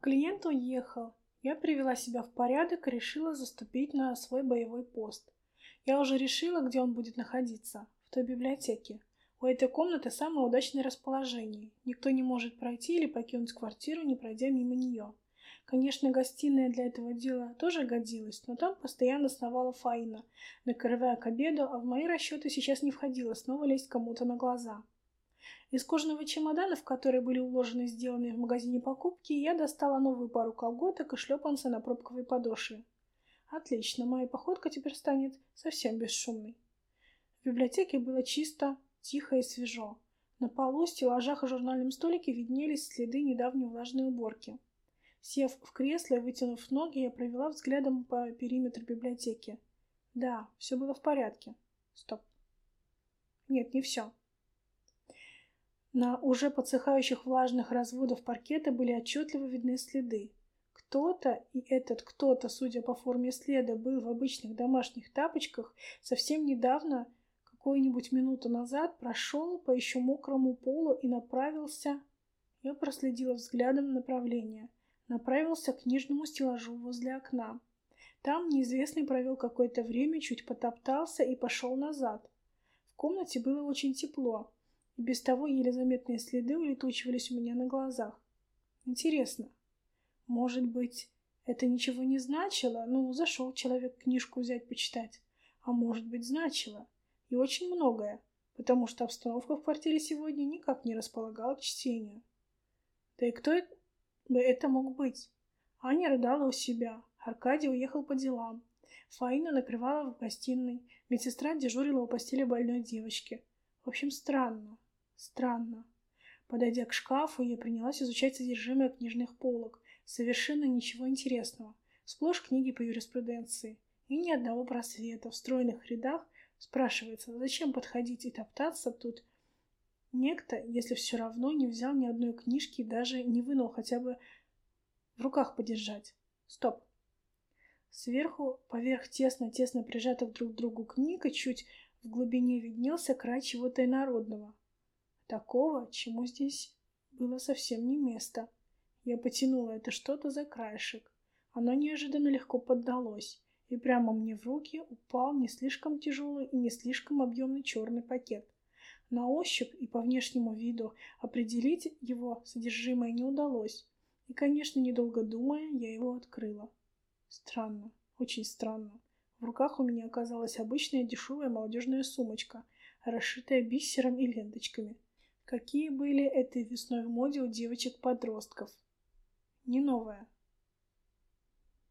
Клиент уехал. Я привела себя в порядок и решила заступить на свой боевой пост. Я уже решила, где он будет находиться. В той библиотеке. У этой комнаты самое удачное расположение. Никто не может пройти или покинуть квартиру, не пройдя мимо нее. Конечно, гостиная для этого дела тоже годилась, но там постоянно сновала Фаина, накрывая к обеду, а в мои расчеты сейчас не входило снова лезть кому-то на глаза. Из кожаного чемодана, в который были уложены сделанные в магазине покупки, я достала новую пару колготок и шлепанца на пробковой подошве. Отлично, моя походка теперь станет совсем бесшумной. В библиотеке было чисто, тихо и свежо. На полу, стеллажах и журнальном столике виднелись следы недавней влажной уборки. Сев в кресло и вытянув ноги, я провела взглядом по периметру библиотеки. Да, все было в порядке. Стоп. Нет, не все. На уже подсыхающих влажных разводах паркета были отчетливо видны следы. Кто-то, и этот кто-то, судя по форме следа, был в обычных домашних тапочках, совсем недавно, какую-нибудь минуту назад, прошел по еще мокрому полу и направился... Я проследила взглядом направление — направился к книжному стеллажу возле окна. Там неизвестный провел какое-то время, чуть потоптался и пошел назад. В комнате было очень тепло, и без того еле заметные следы улетучивались у меня на глазах. Интересно, может быть, это ничего не значило? Ну, зашел человек книжку взять почитать. А может быть, значило. И очень многое, потому что обстановка в квартире сегодня никак не располагала к чтению. Да и кто бы это мог быть. Аня рыдала у себя. Аркадий уехал по делам. Фаина накрывала в гостиной. Медсестра дежурила у постели больной девочки. В общем, странно. Странно. Подойдя к шкафу, я принялась изучать содержимое книжных полок. Совершенно ничего интересного. Сплошь книги по юриспруденции. И ни одного просвета. В стройных рядах спрашивается, зачем подходить и топтаться тут Некто, если все равно не взял ни одной книжки и даже не вынул хотя бы в руках подержать. Стоп. Сверху, поверх тесно-тесно прижатых друг к другу книг, и чуть в глубине виднелся край чего-то инородного. Такого, чему здесь было совсем не место. Я потянула это что-то за краешек. Оно неожиданно легко поддалось, и прямо мне в руки упал не слишком тяжелый и не слишком объемный черный пакет — на ощупь и по внешнему виду определить его содержимое не удалось. И, конечно, недолго думая, я его открыла. Странно, очень странно. В руках у меня оказалась обычная дешевая молодежная сумочка, расшитая бисером и ленточками. Какие были этой весной в моде у девочек-подростков. Не новая,